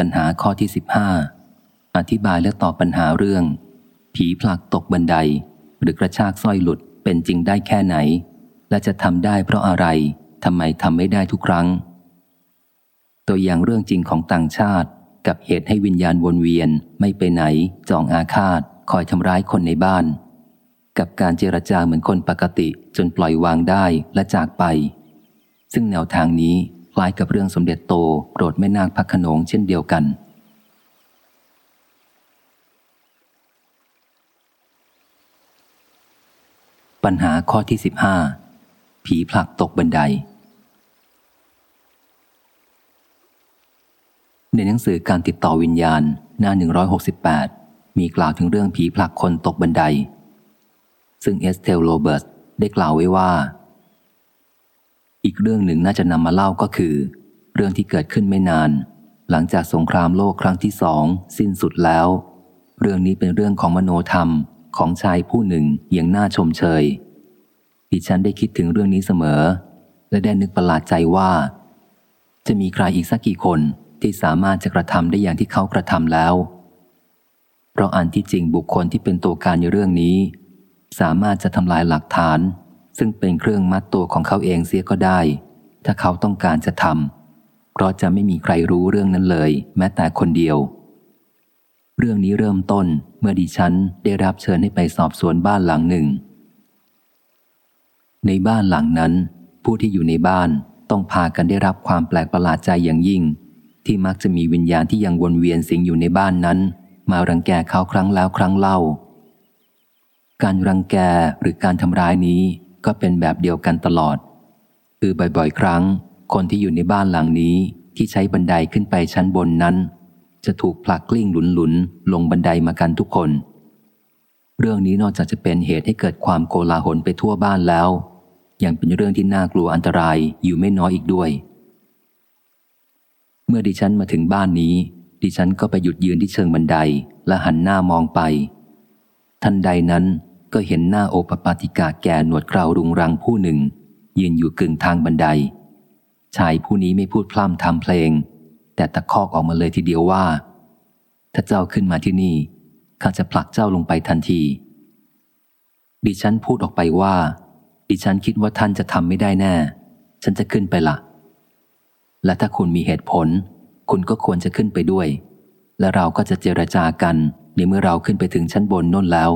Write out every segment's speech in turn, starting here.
ปัญหาข้อที่สิบห้าอธิบายและตอบปัญหาเรื่อง ผีผลักตกบันได หรือกระชากสร้อยหลุดเป็นจริงได้แค่ไหน และจะทำได้เพราะอะไรทำไมทำไม่ได้ทุกครั้ง ตัวอย่างเรื่องจริงของต่างชาติ กับเหตุให้วิญญาณวนเวียนไม่ไปไหน จองอาฆาต คอยทำร้ายคนในบ้าน กับการเจรจาเหมือนคนปกติจนปล่อยวางได้และจากไป ซึ่งแนวทางนี้ คล้ายกับเรื่องสมเด็จโตโปรดแม่นาคพระขนงเช่นเดียวกัน ปัญหาข้อที่สิบห้าผีผลักตกบันได ในหนังสือการติดต่อวิญญาณหน้า 168 มีกล่าวถึงเรื่องผีผลักคนตกบันได ซึ่งเอสเทลโรเบิร์ตได้กล่าวไว้ว่า อีกเรื่องหนึ่งน่าจะนำมาเล่าก็คือ เรื่องที่เกิดขึ้นไม่นาน หลังจากสงครามโลกครั้งที่สองสิ้นสุดแล้ว เรื่องนี้เป็นเรื่องของมโนธรรมของชายผู้หนึ่งอย่างน่าชมเชยดิฉันได้คิดถึงเรื่องนี้เสมอ และได้นึกประหลาดใจว่า จะมีใครอีกสักกี่คนที่สามารถจะกระทำได้อย่างที่เขากระทำแล้ว เพราะอันที่จริงบุคคลที่เป็นตัวการในเรื่องนี้ สามารถจะทำลายหลักฐาน ซึ่งเป็นเครื่องมัดตัวของเขาเองเสียก็ได้ ถ้าเขาต้องการจะทำเพราะจะไม่มีใครรู้เรื่องนั้นเลย แม้แต่คนเดียว เรื่องนี้เริ่มต้นเมื่อดิฉันได้รับเชิญให้ไปสอบสวนบ้านหลังหนึ่ง ในบ้านหลังนั้น ผู้ที่อยู่ในบ้านต้องพากันได้รับความแปลกประหลาดใจอย่างยิ่ง ที่มักจะมีวิญญาณที่ยังวนเวียนสิงอยู่ในบ้านนั้น มารังแกเขาครั้งแล้วครั้งเล่า การรังแกหรือการทำร้ายนี้ ก็เป็นแบบเดียวกันตลอด คือบ่อยๆ ครั้ง คนที่อยู่ในบ้านหลังนี้ที่ใช้บันไดขึ้นไปชั้นบนนั้น จะถูกผลักกลิ้งหลุนๆ ลงบันไดมากันทุกคน เรื่องนี้นอกจากจะเป็นเหตุให้เกิดความโกลาหลไปทั่วบ้านแล้ว ยังเป็นเรื่องที่น่ากลัวอันตรายอยู่ไม่น้อยอีกด้วย เมื่อดิฉันมาถึงบ้านนี้ ดิฉันก็ไปหยุดยืนที่เชิงบันไดและหันหน้ามองไป ทันใดนั้น ก็เห็นหน้าโอปปาติกาแก่หนวดเครารุงรังผู้หนึ่ง ยืนอยู่กึ่งทางบันได ชายผู้นี้ไม่พูดพร่ำทำเพลง แต่ตะคอกออกมาเลยทีเดียวว่า ถ้าเจ้าขึ้นมาที่นี่ ข้าจะผลักเจ้าลงไปทันที ดิฉันพูดออกไปว่า ดิฉันคิดว่าท่านจะทำไม่ได้แน่ ฉันจะขึ้นไปละและถ้าคุณมีเหตุผล คุณก็ควรจะขึ้นไปด้วย และเราก็จะเจรจากันในเมื่อเราขึ้นไปถึงชั้นบนน่นแล้ว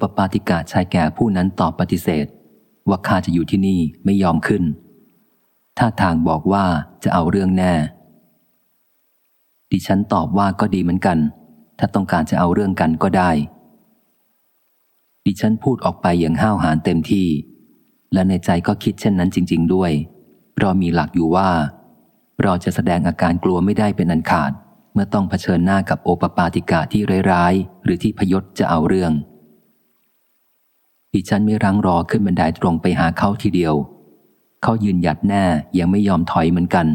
ปปาติกาชายแก่ผู้นั้นตอบปฏิเสธ ว่าข้าจะอยู่ที่นี่ไม่ยอมขึ้น ท่าทางบอกว่าจะเอาเรื่องแน่ ดิฉันตอบว่าก็ดีเหมือนกัน ถ้าต้องการจะเอาเรื่องกันก็ได้ ดิฉันพูดออกไปอย่างห้าวหาญเต็มที่ และในใจก็คิดเช่นนั้นจริง ๆ ด้วยเรามีหลักอยู่ว่า เราจะแสดงอาการกลัวไม่ได้เป็นอันขาด เมื่อต้องเผชิญหน้ากับโอปปาติกาที่ร้ายๆหรือที่พยศจะเอาเรื่อง ดิฉันไม่รั้งรอขึ้นบันไดตรงไปหาเขาทีเดียว เขายืนหยัดแน่ยังไม่ยอมถอยเหมือนกัน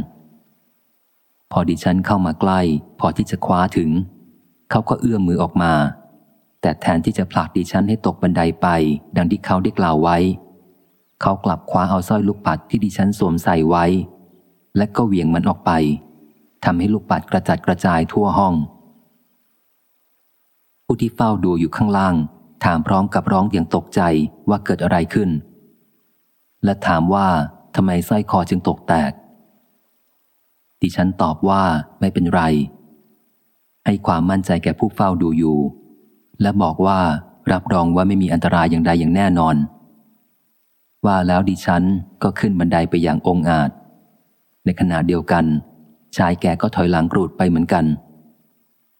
พอดิฉันเข้ามาใกล้ พอที่จะคว้าถึง เขาก็เอื้อมมือออกมา แต่แทนที่จะผลักดิฉันให้ตกบันไดไป ดังที่เขาได้กล่าวไว้ เขากลับคว้าเอาสร้อยลูกปัดที่ดิฉันสวมใส่ไว้ และก็เหวี่ยงมันออกไปทำให้ลูกปัดกระจัดกระจายทั่วห้อง ผู้ที่เฝ้าดูอยู่ข้างล่าง ถามพร้อมกับร้องอย่างตกใจว่าเกิดอะไรขึ้น และถามว่าทำไมสร้อยคอจึงตกแตก ดิฉันตอบว่าไม่เป็นไร ให้ความมั่นใจแก่ผู้เฝ้าดูอยู่ และบอกว่ารับรองว่าไม่มีอันตรายอย่างใดอย่างแน่นอน ว่าแล้วดิฉันก็ขึ้นบันไดไปอย่างองอาจ ในขณะเดียวกัน ชายแก่ก็ถอยหลังกรูดไปเหมือนกัน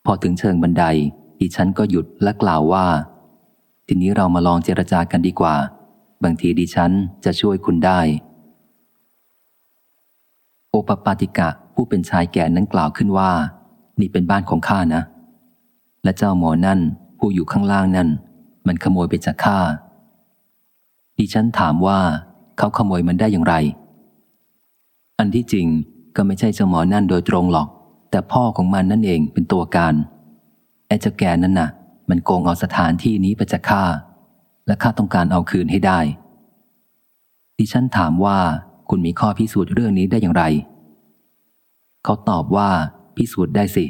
พอถึงเชิงบันไดดิฉันก็หยุดและกล่าวว่า ทีนี้เรามาลองเจรจากันดีกว่า บางทีดิฉันจะช่วยคุณได้ โอปปาติกะผู้เป็นชายแก่นั้นกล่าวขึ้นว่า นี่เป็นบ้านของข้านะ และเจ้าหมอนั่นผู้อยู่ข้างล่างนั่น มันขโมยไปจากข้าดิฉันถามว่า เขาขโมยมันได้อย่างไร อันที่จริงก็ไม่ใช่เจ้าหมอนั่นโดยตรงหรอก แต่พ่อของมันนั่นเองเป็นตัวการไอ้เจ้าแก่นั่นน่ะ มันโกงเอาสถานที่นี้ไปจากข้าและข้าต้องการเอาคืนให้ได้ ดิฉันถามว่าคุณมีข้อพิสูจน์เรื่องนี้ได้อย่างไร เขาตอบว่าพิสูจน์ได้สิ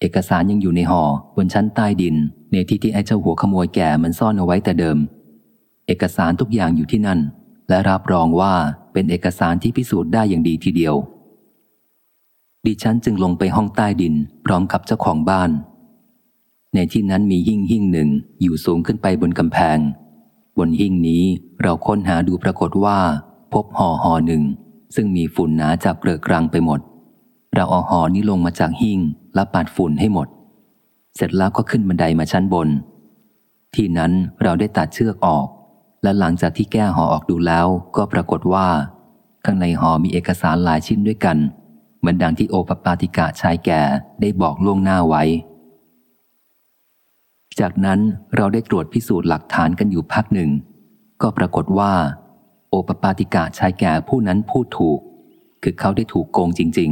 เอกสารยังอยู่ในหอ่อบนชั้นใต้ดิน ในที่ที่ไอ้เจ้าหัวขโมยแก่มันซ่อนเอาไว้แต่เดิม เอกสารทุกอย่างอยู่ที่นั่น และรับรองว่าเป็นเอกสารที่พิสูจน์ได้อย่างดีทีเดียว ดิฉันจึงลงไปห้องใต้ดิน พร้อมกับเจ้าของบ้าน ในที่นั้นมีหิ่งหิ่งหนึ่งอยู่สูงขึ้นไปบนกำแพง บนหิ่งนี้เราค้นหาดูปรากฏว่า พบห่อห่อหนึ่ง ซึ่งมีฝุ่นหนาจับเกลือกรังไปหมด เราเอาห่อนี้ลงมาจากหิ่งและปัดฝุ่นให้หมด เสร็จแล้วก็ขึ้นบันไดมาชั้นบน ที่นั้นเราได้ตัดเชือกออก และหลังจากที่แก้ห่อออกดูแล้ว ก็ปรากฏว่า ข้างในห่อมีเอกสารหลายชิ้นด้วยกัน เหมือนดังที่โอปปาติกะชายแก่ได้บอกล่วงหน้าไว้ จากนั้นเราได้ตรวจพิสูจน์หลักฐานกันอยู่พักหนึ่ง ก็ปรากฏว่า โอปปาติกะชายแก่ผู้นั้นพูดถูก คือเขาได้ถูกโกงจริง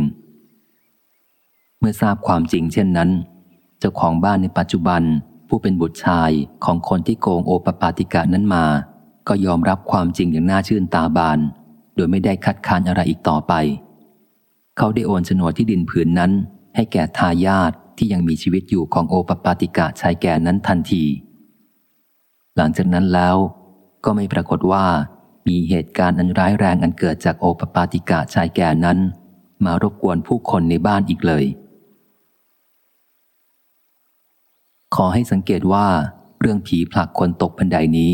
ๆ เมื่อทราบความจริงเช่นนั้น เจ้าของบ้านในปัจจุบันผู้เป็นบุตรชายของคนที่โกงโอปปาติกะนั้นมา ก็ยอมรับความจริงอย่างน่าชื่นตาบาน โดยไม่ได้คัดค้านอะไรอีกต่อไป เขาได้โอนโฉนดที่ดินผืนนั้น ให้แก่ทายาท ที่ยังมีชีวิตอยู่ของโอปปาติกะชายแก่นั้นทันที หลังจากนั้นแล้ว ก็ไม่ปรากฏว่า มีเหตุการณ์อันร้ายแรงอันเกิดจากโอปปาติกะชายแก่นั้น มารบกวนผู้คนในบ้านอีกเลย ขอให้สังเกตว่า เรื่องผีผลักคนตกบันไดนี้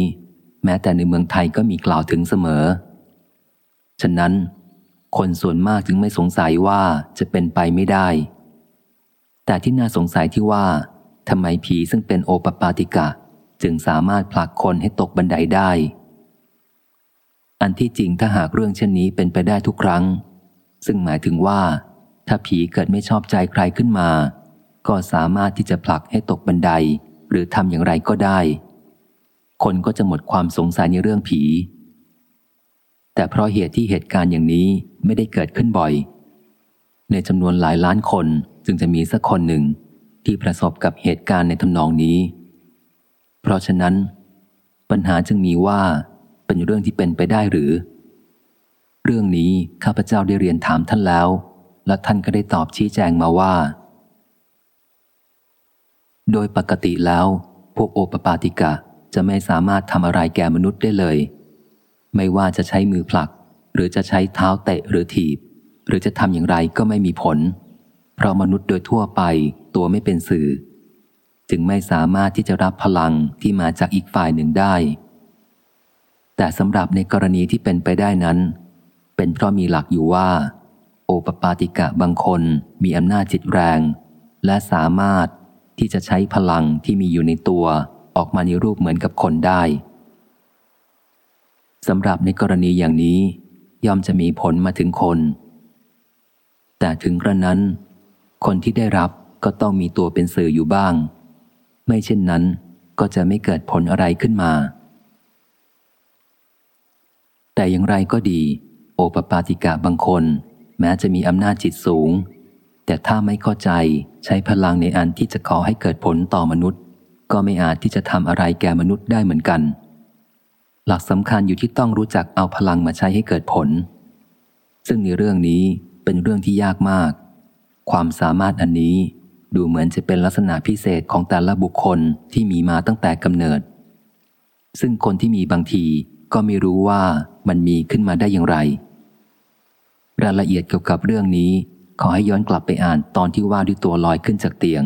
แม้แต่ในเมืองไทยก็มีกล่าวถึงเสมอ ฉะนั้น คนส่วนมากจึงไม่สงสัยว่าจะเป็นไปไม่ได้ แต่ที่น่าสงสัยที่ว่าทำไมผีซึ่งเป็นโอปปาติกะ จึงสามารถผลักคนให้ตกบันไดได้ อันที่จริงถ้าหากเรื่องเช่นนี้เป็นไปได้ทุกครั้ง ซึ่งหมายถึงว่า ถ้าผีเกิดไม่ชอบใจใครขึ้นมา ก็สามารถที่จะผลักให้ตกบันได หรือทำอย่างไรก็ได้ คนก็จะหมดความสงสัยในเรื่องผี แต่เพราะเหตุที่เหตุการณ์อย่างนี้ไม่ได้เกิดขึ้นบ่อย ในจำนวนหลายล้านคนจึงจะมีสักคนหนึ่งที่ประสบกับเหตุการณ์ในทำนองนี้ เพราะฉะนั้น ปัญหาจึงมีว่าเป็นเรื่องที่เป็นไปได้หรือ เรื่องนี้ข้าพเจ้าได้เรียนถามท่านแล้ว และท่านก็ได้ตอบชี้แจงมาว่า โดยปกติแล้ว พวกโอปปาติกะจะไม่สามารถทำอะไรแก่มนุษย์ได้เลย ไม่ว่าจะใช้มือผลัก หรือจะใช้เท้าเตะหรือถีบ หรือจะทำอย่างไรก็ไม่มีผล เพราะมนุษย์โดยทั่วไปตัวไม่เป็นสื่อ จึงไม่สามารถที่จะรับพลังที่มาจากอีกฝ่ายหนึ่งได้ แต่สำหรับในกรณีที่เป็นไปได้นั้น เป็นเพราะมีหลักอยู่ว่า โอปปาติกะบางคนมีอำนาจจิตแรง และสามารถที่จะใช้พลังที่มีอยู่ในตัวออกมาในรูปเหมือนกับคนได้สำหรับในกรณีอย่างนี้ ย่อมจะมีผลมาถึงคน แต่ถึงกระนั้น คนที่ได้รับก็ต้องมีตัวเป็นสื่ออยู่บ้าง ไม่เช่นนั้นก็จะไม่เกิดผลอะไรขึ้นมา แต่อย่างไรก็ดี โอปปาติกะบางคน แม้จะมีอำนาจจิตสูง แต่ถ้าไม่เข้าใจใช้พลังในอันที่จะขอให้เกิดผลต่อมนุษย์ ก็ไม่อาจที่จะทำอะไรแก่มนุษย์ได้เหมือนกัน หลักสำคัญอยู่ที่ต้องรู้จักเอาพลังมาใช้ให้เกิดผล ซึ่งในเรื่องนี้ เป็นเรื่องที่ยากมาก ความสามารถอันนี้ดูเหมือนจะเป็นลักษณะพิเศษของแต่ละบุคคลที่มีมาตั้งแต่กำเนิด ซึ่งคนที่มีบางทีก็ไม่รู้ว่ามันมีขึ้นมาได้อย่างไร รายละเอียดเกี่ยวกับเรื่องนี้ ขอให้ย้อนกลับไปอ่านตอนที่ว่าด้วยตัวลอยขึ้นจากเตียง